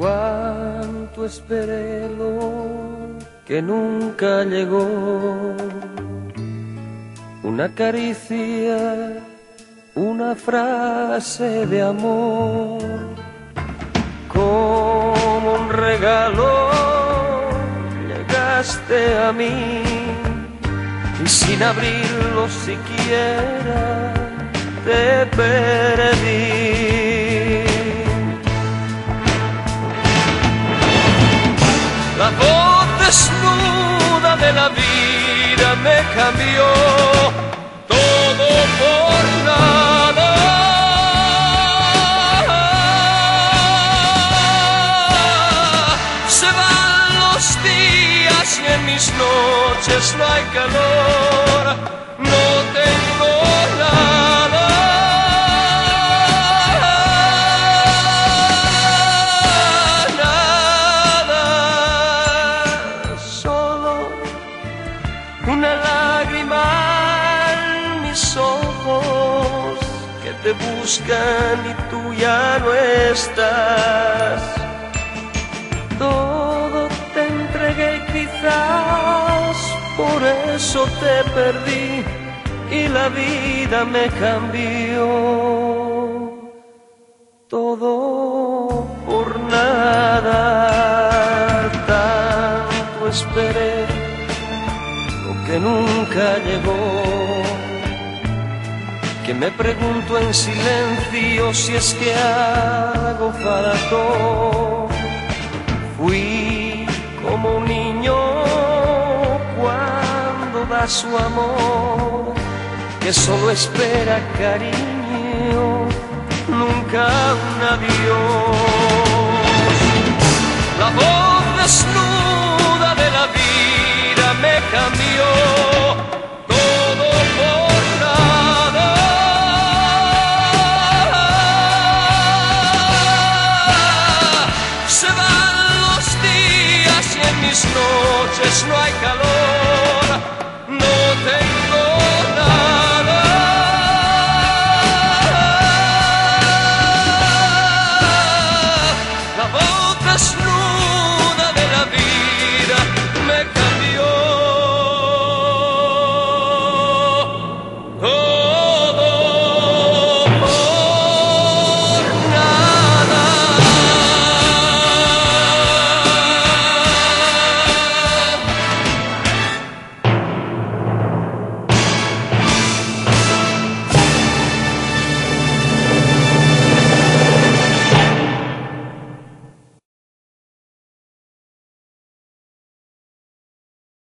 Cuánto esperé lo que nunca llegó. Una caricia, una frase de amor, como un regalo llegaste a mí y sin abrirlo siquiera te perdí. Me cambió todo por nada. Se van los días y en mis noches no hay calor, no ojos que te buscan y tú ya no estás. Todo te entregué quizás por eso te perdí y la vida me cambió. Todo por nada, tanto esperé lo que nunca llegó. Que me pregunto en silencio si es que hago falto. Fui como un niño cuando da su amor, que solo espera cariño, nunca un adiós. just like a